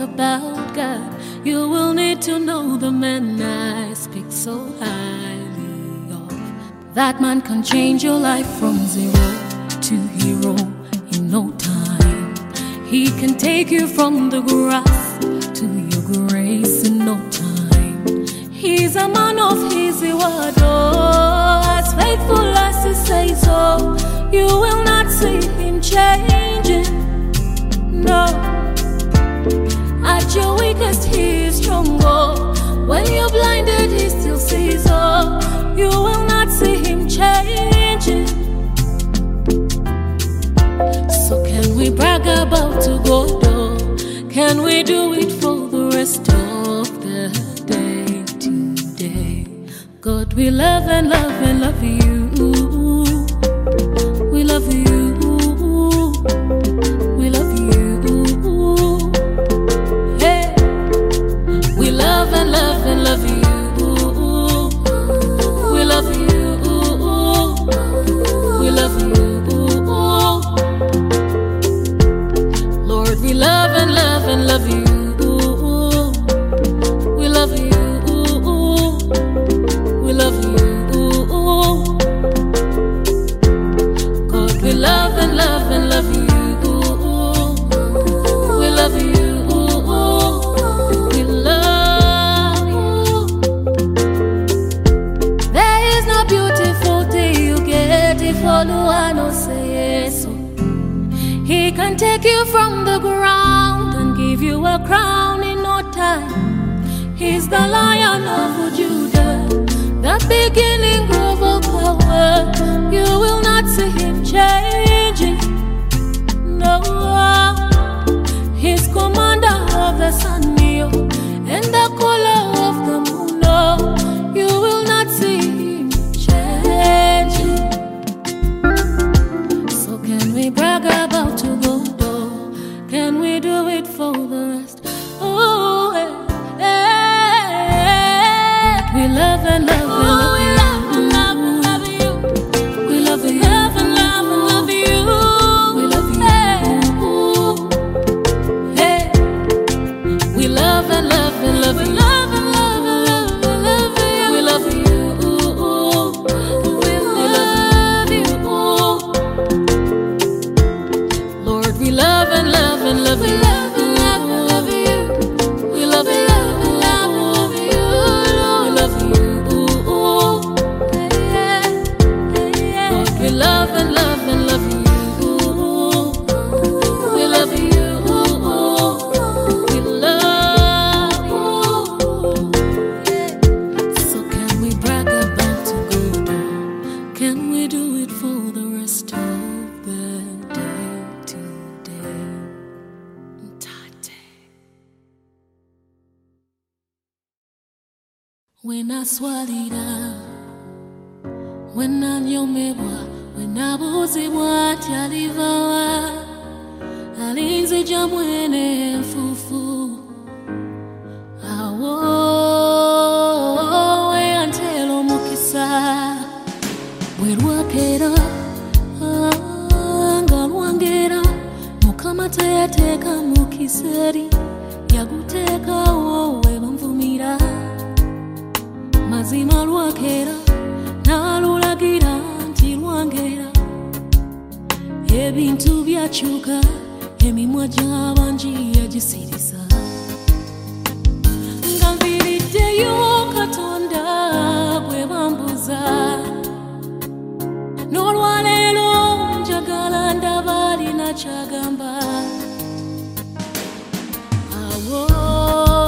about God, you will need to know the man I speak so highly of. That man can change your life from zero to hero in no time. He can take you from the grass to your grace in no time. He's a man of his word, oh, as faithful as he says so. You will not see him changing, no at your weakest, he is stronger. When you're blinded, he still sees all. You will not see him changing. So, can we brag about to go door? Can we do it for the rest of the day today? God, we love and love and love you. chagamba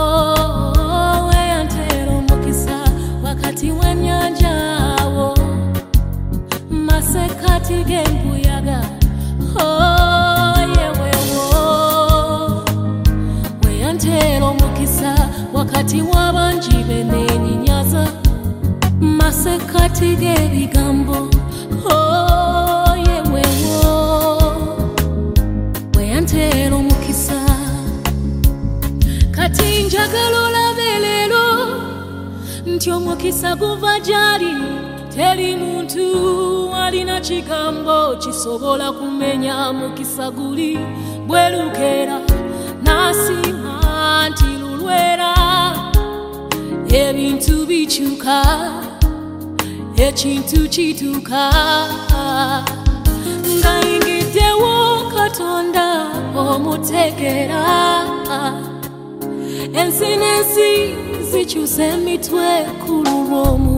awowe yantera omukisa wakati w'ennyanja awo masekati gembuyaga oyewewo we yantera omukisa wakati w'abangi be neeninyaza masekati g'ebigambo nti omukisa guva gy'ali teri muntu alina kigambo kisobola kumenya mukisa guli. Bwerukeera n'asiima nti lulwera ebintu bikyuka ekintu kituuka ngayingiddewo katonda omutegeera ensi n'ensi Ufiche usemi twekululwomu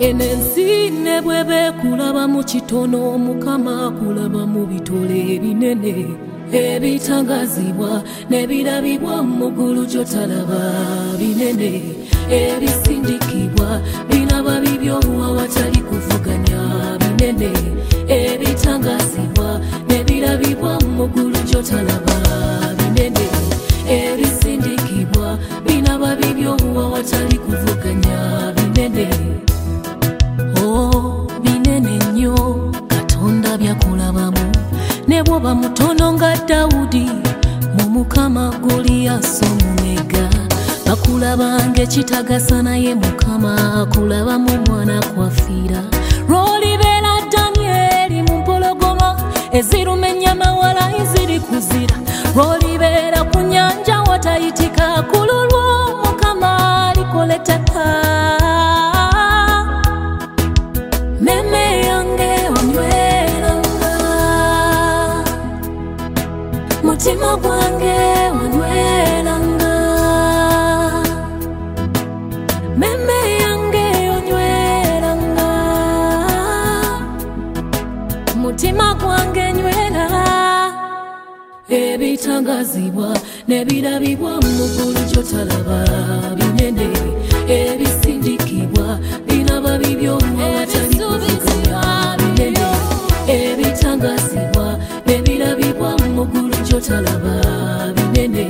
eno ensi ne bwebe kulaba mu kitono mukama kulaba mu bitole ebinene ebitangazibwa nebirabibwa mugulu gyotalaba binene ebisindikibwa binaba bibyo awatali kuvuganya binene ebitangazibwa nebirabibwa mugulu gyotalaba binene ebisindikibwa binaba bibyo awatali kuvuganya binene bwoba mutono nga dawudi mu mukama goliyasi omumega. Bakulabanga ekitagasa naye mukama akulabamu mwana kwafiira lwolibeera danyeri mu mpologoma eziruma ennyama wala eziri kuzira. Lwolibeera ku nyanja watayitika ku lulwo mukama likola ebitangazibwa nebirabibwa mugulu gyotalaba binene ebisindikibwa binaba bibyo awatali kuvuganya binene ebitangazibwa nebirabibwa mugulu gyotalaba binene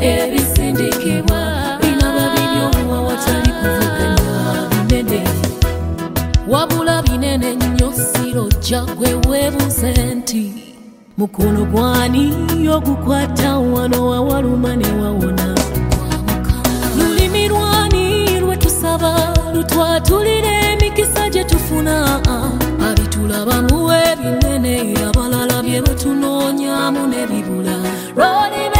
ebisindikibwa binaba bibyo awatali kuvuganya binene wabula binene nnyo sirojja gwe weebuze nti mukono gwani ogukwata wano wawaluma ne wawona. Lulimi lwani lwetusaba lutwatulira emikisa gye tufuna. Abitulabamu ebinene abalala bye batunoonyamu ne bibula lwolibeera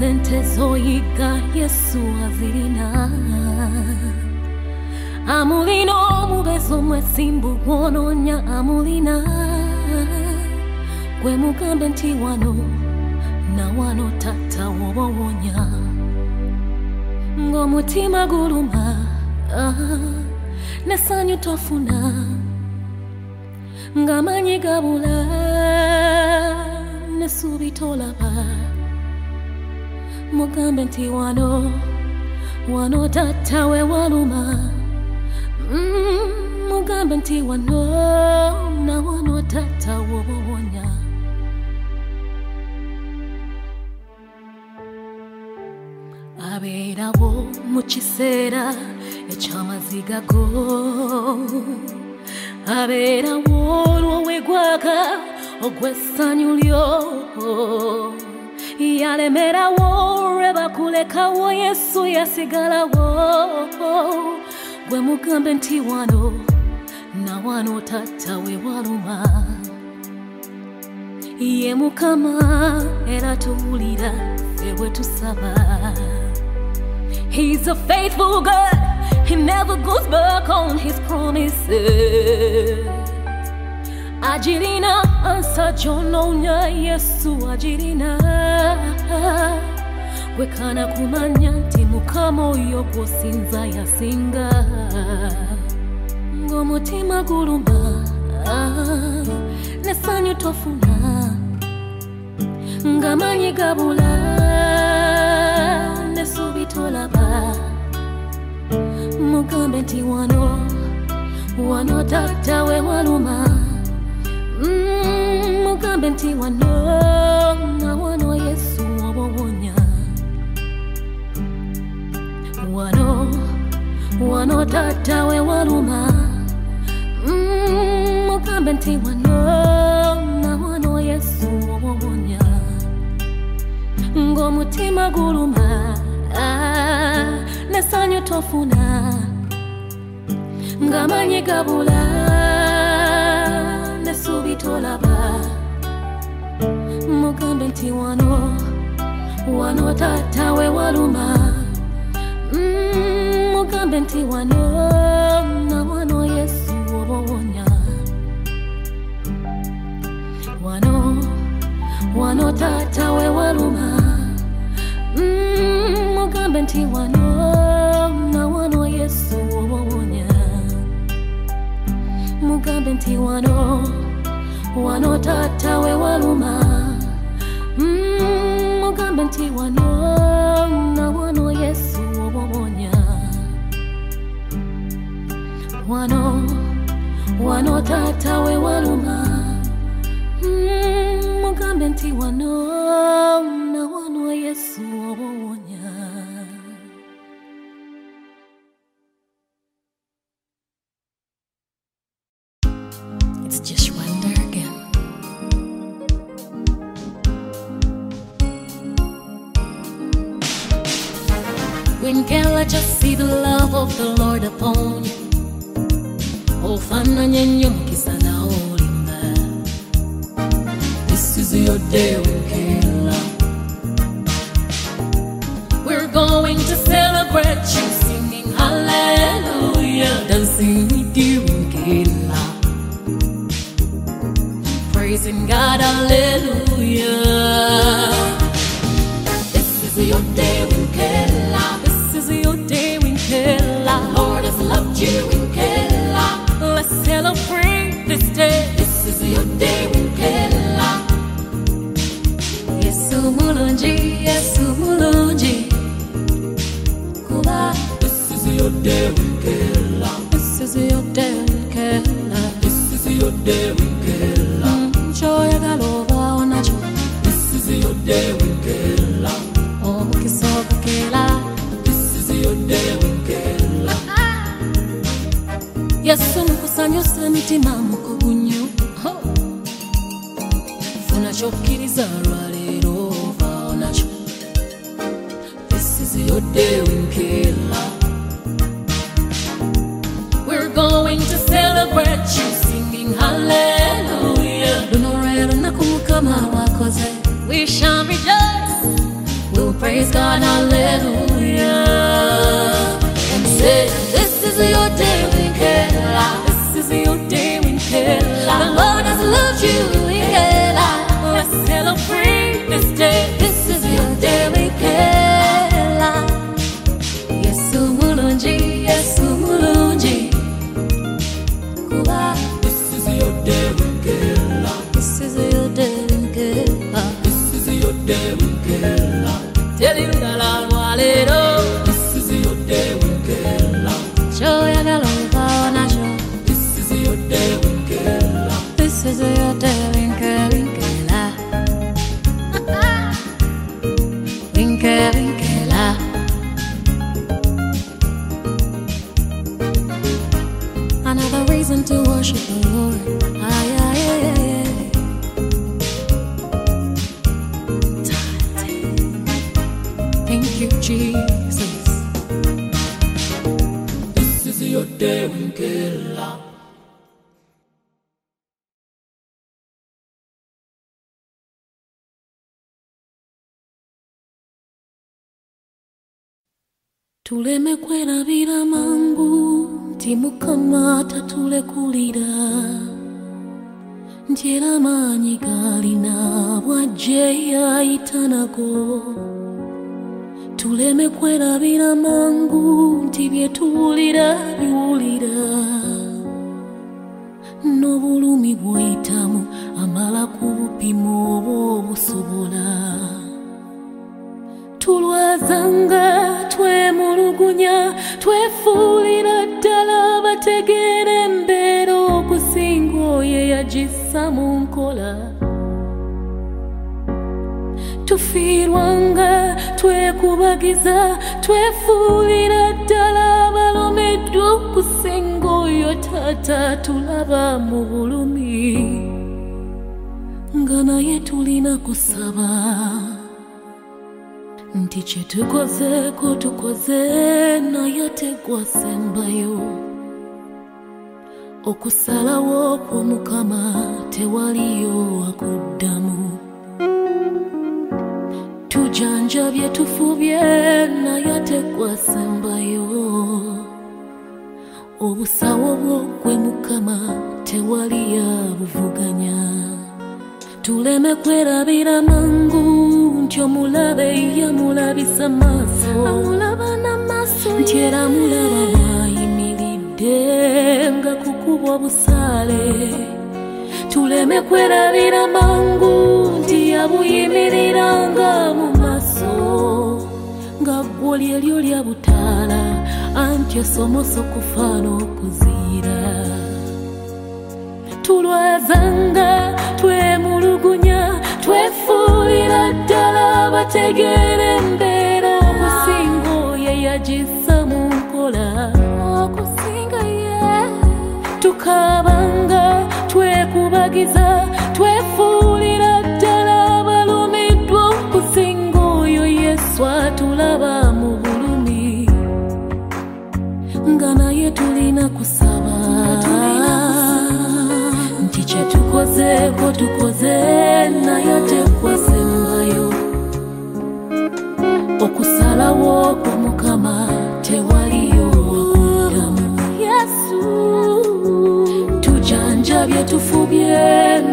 sente zoyiga yesu azirina amulina omubezo omwesimbu gwonoonya amulina. Gwe mugambe nti wano na wano tata wobowonya. Ng'omutima guluma nesanyu tofuna ng'amanyi gabula nesuubi tolaba mugambe nti wano wano tatta we waluma. Mm, mugambe nti wano na wano tatta wobowonya abeerawo mu kiseera ekyamaziga go. Abeerawo olw'owegwaka ogw'essanyu lyo yalemerawo bakulekawo yesu yasigalawo gwe mugambe nti wano na wano we waluma ye mukama era tuwulira tusaba He's a faithful God. He never goes back on his promises. Ajirina ansa jononya Yesu ajirina Wekana kumanya nti mukama oyo gwosinza yasinga ng'omutima guluma nesanyu tofuna. Ng'amanyi gabula nesubi tolaba. Mugambe nti wano wano tata we waluma mugambe nti wano yesu wano wano tata we waluma mugambe nti wano yesu ng'omutima guluma tofuna ng'amanyi gabula tolaba nti wano wano tatta we waluma. Mm, mugambe nti wano na wano yesu obowonya wano wano taata we waluma. Mm, mugambe nti wano na wano yesu obowonya mugambe nti wano wano taata we waluma si wanaona wano yesu wobobonya wano wano tatawe waluma. Mm, mugambe nti wano. Your day, Winkela. this is your day nkela This is your day, Winkela. kyoyagala mm, obaawo nakyo This is your day, Winkela. omukisa oh, ogukera This is your day, Winkela. yesu mukusanyusa emitima mukugu nnyo Ho! funa kyokkiriza lwaleero ovaawo nakyo This is your day, Winkela. He's gone, hallelujah. present to worship the Lord. Aye, aye, aye, Thank you, Jesus. This is your day when killer. Tulemekwe na bila mangu nti mukama tatulekulira nti era maanyi galina bwajje yayita nago tuleme kwerabira mangu nti byetuwulira biwulira. N'obulumi bwoyitamu amala ku bupimo oba obusobola tulwazanga twemulugunya twefuulira bategeera embeera okusinga oyo yagissa mu nkola tufiirwanga twekubagiza twefuulira ddala balomeddwa okusinga oyo taata tulaba mu bulumi. Nga naye tulina kusaba. Nti kyetukozeeko tukoze naye tegwasembayo okusalawo kw'omukama tewaliyo wakuddamu. Tujanjabye tufubye naye tegwasembayo obusawo bw'ogwe mukama tewali yabuvuganya tuleme kwerabira mangu nti omulabe yamulabisa maaso nti era mulaba bwayimiridde nga kukubwa busaale tuleme kwerabira mangu nti yabuyimiriranga mu maaso nga ggwo lyeryo lya butaala anti osomosa okufaana okuziira. Tulwazanga twemulugunya twefuulira ddala bategeera embeera okusinga oyo yagissa mu nkola tukaabanga twekubagiza twefuulira ddala balumiddwa okusinga oyo yesu atulaba mu bulumi nga naye tulina kusaba. Nti kyetukozeeko tukoze naye tekwasembayo okusalawo kw'omukama tewaliyo bien tout fou bien.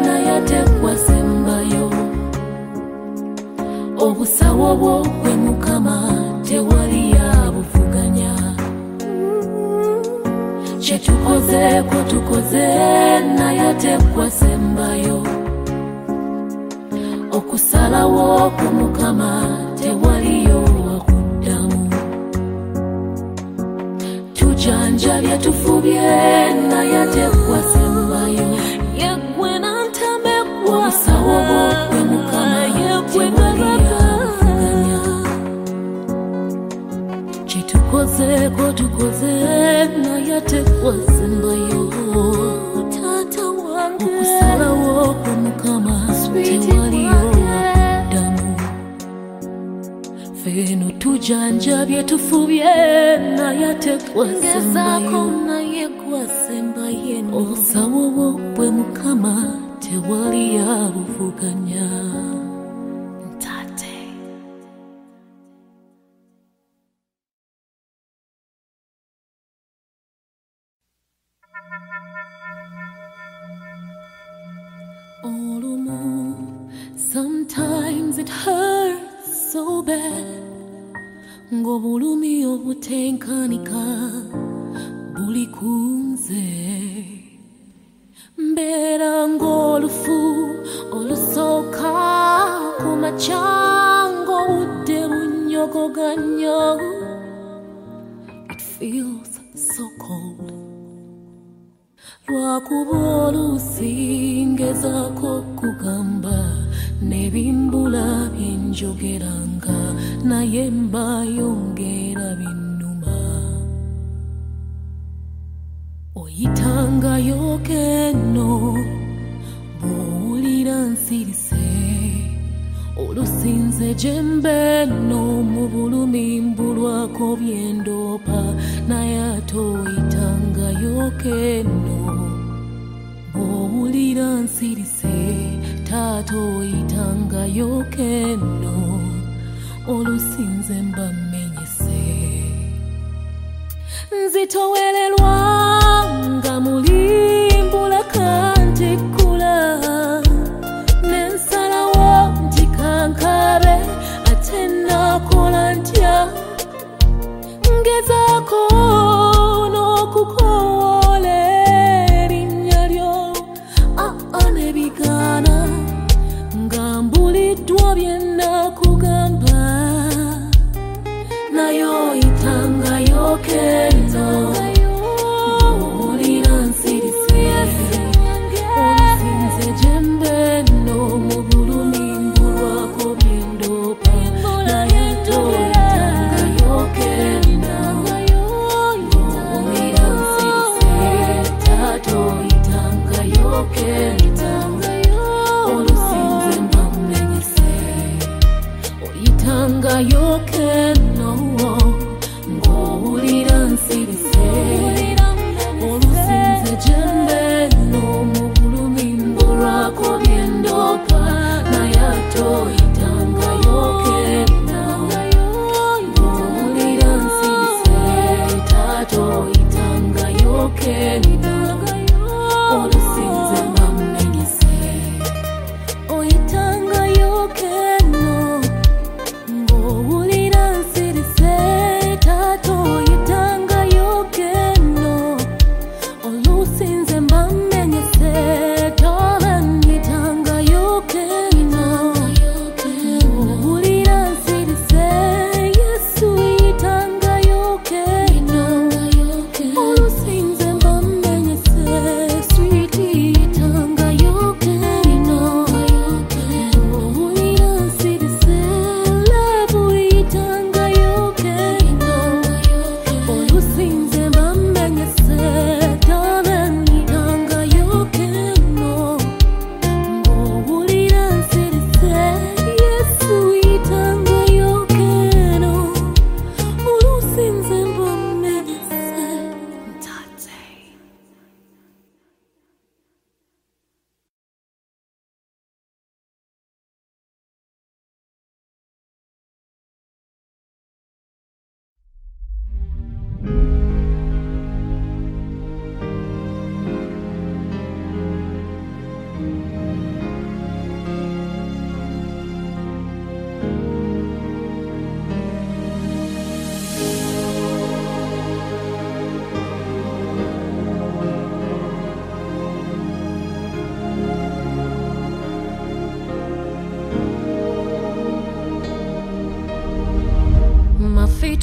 It feels so cold. Lwakubona osingezaako okugamba n'ebimbula bye na naye mbayongera binnuma oyitangayo keno bw'owulira nsirise olusinze gye mbeeno mu bulumi mbulwako byendoopa naye ate oyitangayooko eno bw'owulira nsirise taata oyitangayooko eno olusinze mba mmenyese. Nzitowererwa nga mulimbulaka ntiku good.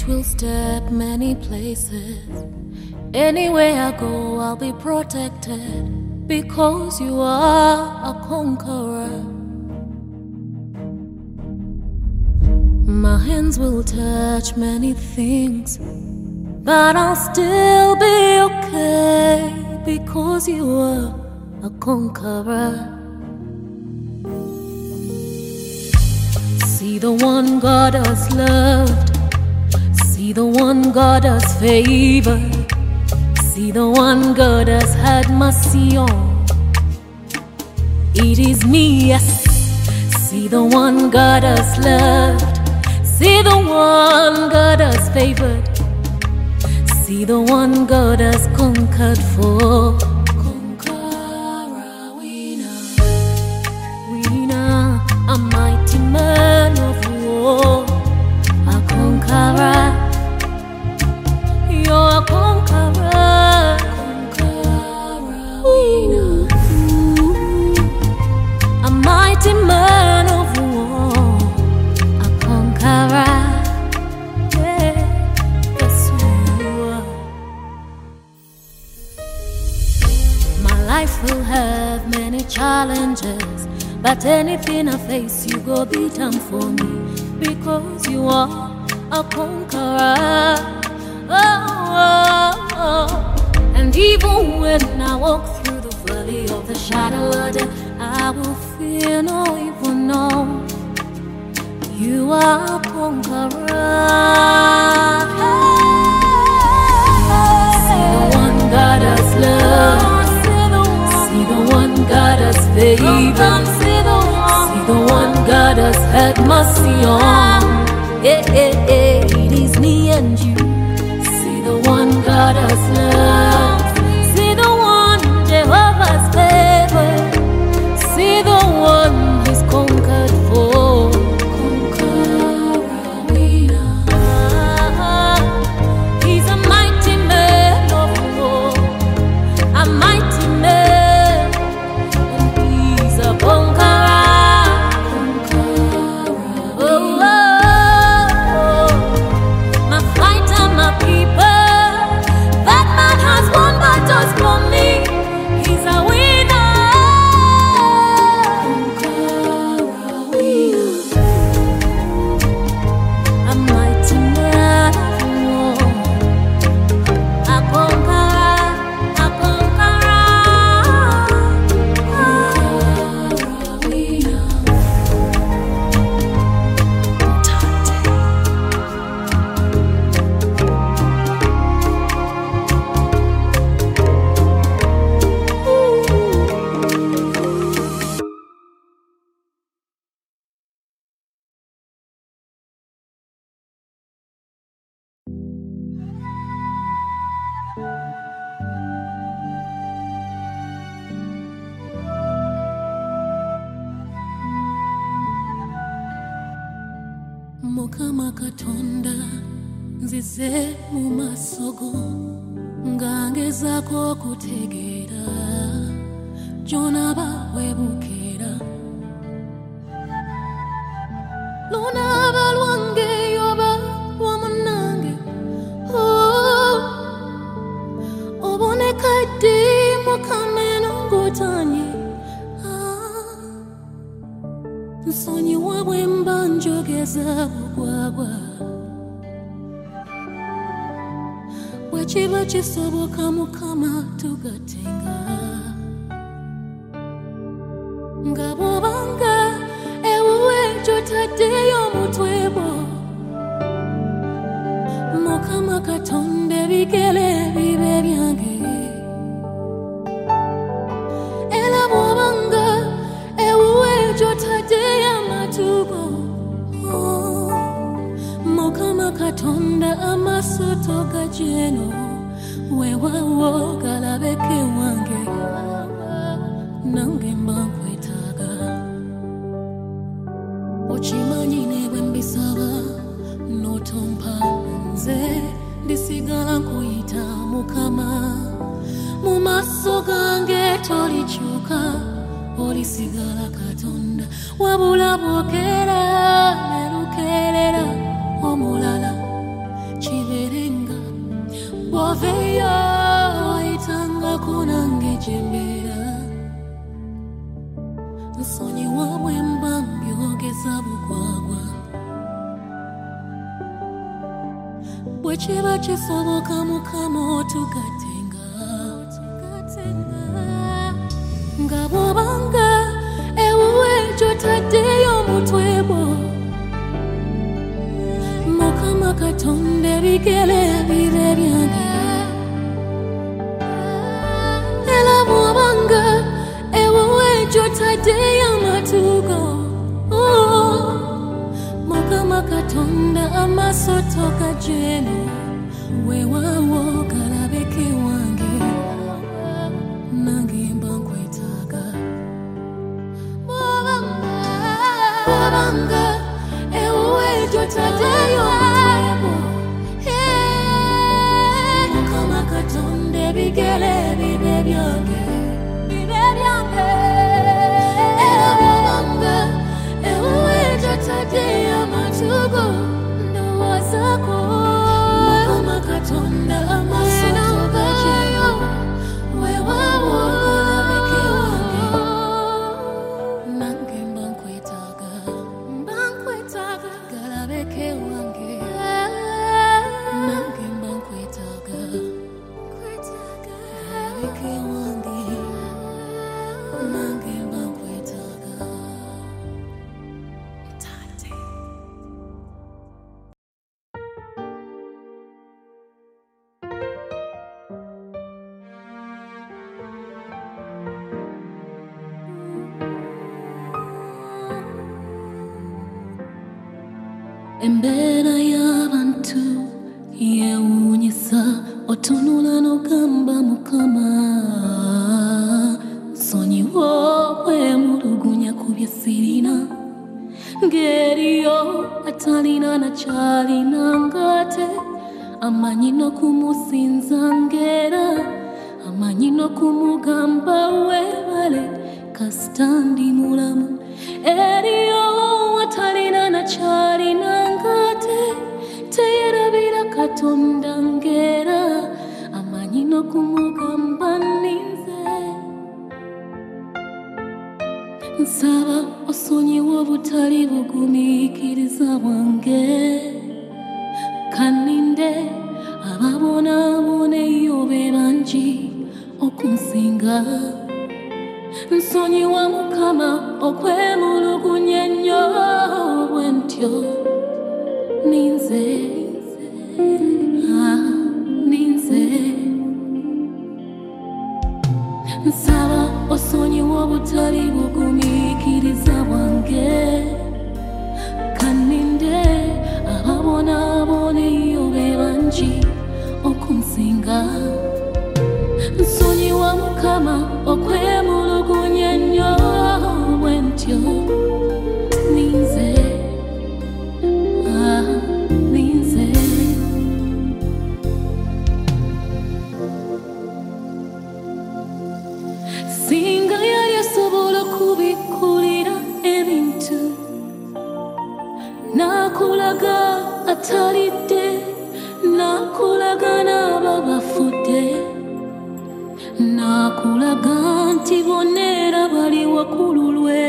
will step many places. Anywhere I go, I'll be protected because you are a conqueror. My hands will touch many things, but I'll still be okay because you are a conqueror. See the one God has loved the one God has favored. See the one God has had mercy on. It is me, yes. See the one God has loved. See the one God has favored. See the one God has conquered for. nsonyiwa bwe mba njogeza bugwagwa. Bwe kiba kisoboka mukama tugatenga. Nga bwobanga ewuwe gyotaddeyo omutwe y que le pide bien. Embeera y'abantu yeewuunyisa otunula n'ogamba mukama. Nsonyiwa okwemulugunya ku bye sirina. Ng'eriyo atalina nakyalina ng'ate. Amanyi n'okumusinza ng'era amanyi n'okumugamba weebale kasita ndi mulamu. Eriyo teyerabira katonda ng'era amanyi n'okumugamba nninze nsaba osonyiwa obutali bugumiikiriza bwange. Kaninde ababonaabona eyo be bangi okunsinga. Nsonyiwa mukama okwemulugunya ennyo bwe ntyo ninze atalidde nakulaga n'aba bafudde nakulaga nti bonna era bali wakulu lwe.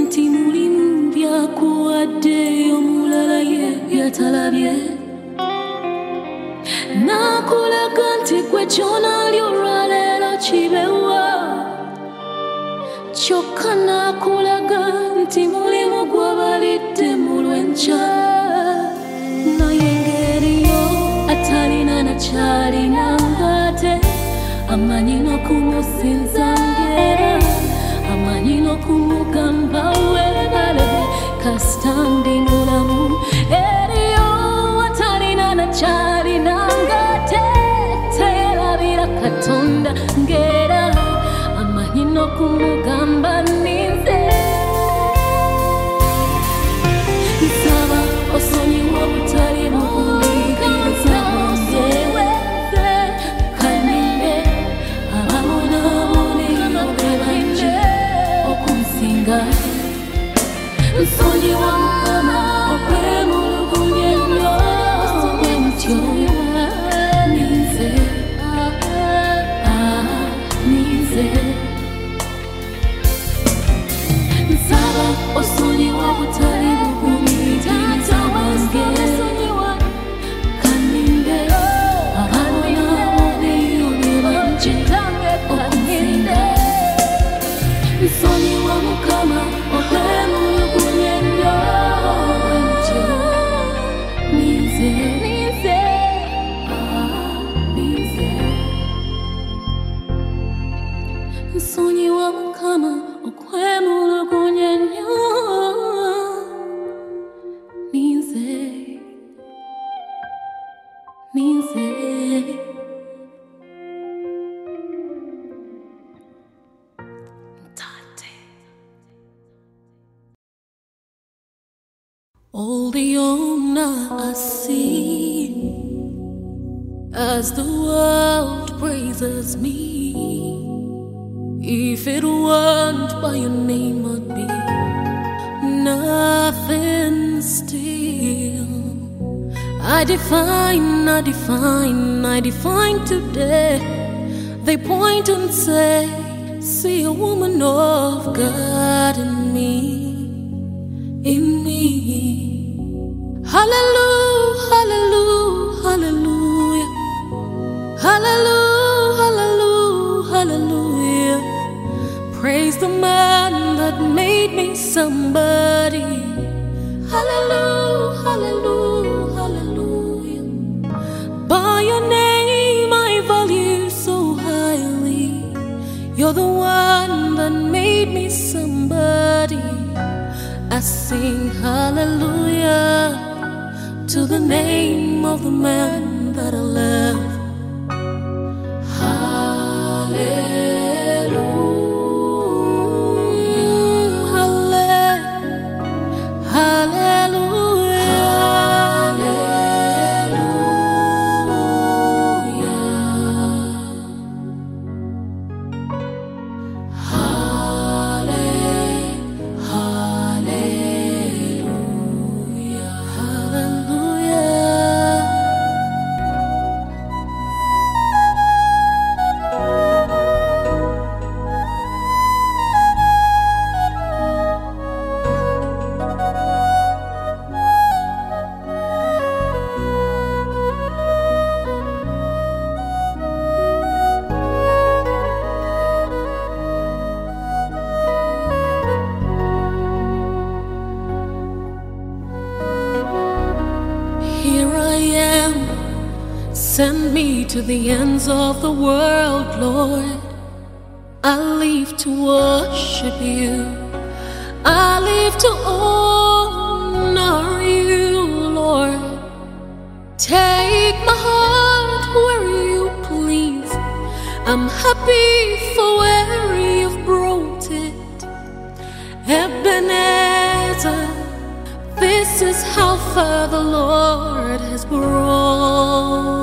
Nti mulimu byakuwadde omulala ye byatalabye nakulaga nti gwe kyonali olwaleero kibewa. Kyokka nakulaga cyari nangade amanyi no kumusinza ngera amanyi no kumugamba webalabe kasitandi nulamu eriyo atalina na cyari nangate teerabira katonda ngera amanyi no kumugamba ninze as the world praises me. If it weren't by your name, I'd be nothing still. I define, I define, I define today. They point and say, See a woman of God in me, in me. Hallelujah, hallelujah, hallelujah. Hallelujah, hallelujah, hallelujah. Praise the man that made me somebody. Hallelujah, hallelujah, hallelujah. By your name I value so highly. You're the one that made me somebody. I sing hallelujah to the name of the man of the world, Lord. I live to worship you, I live to honor you, Lord. Take my heart where you please. I'm happy for where you've brought it. Ebenezer, this is how far the Lord has brought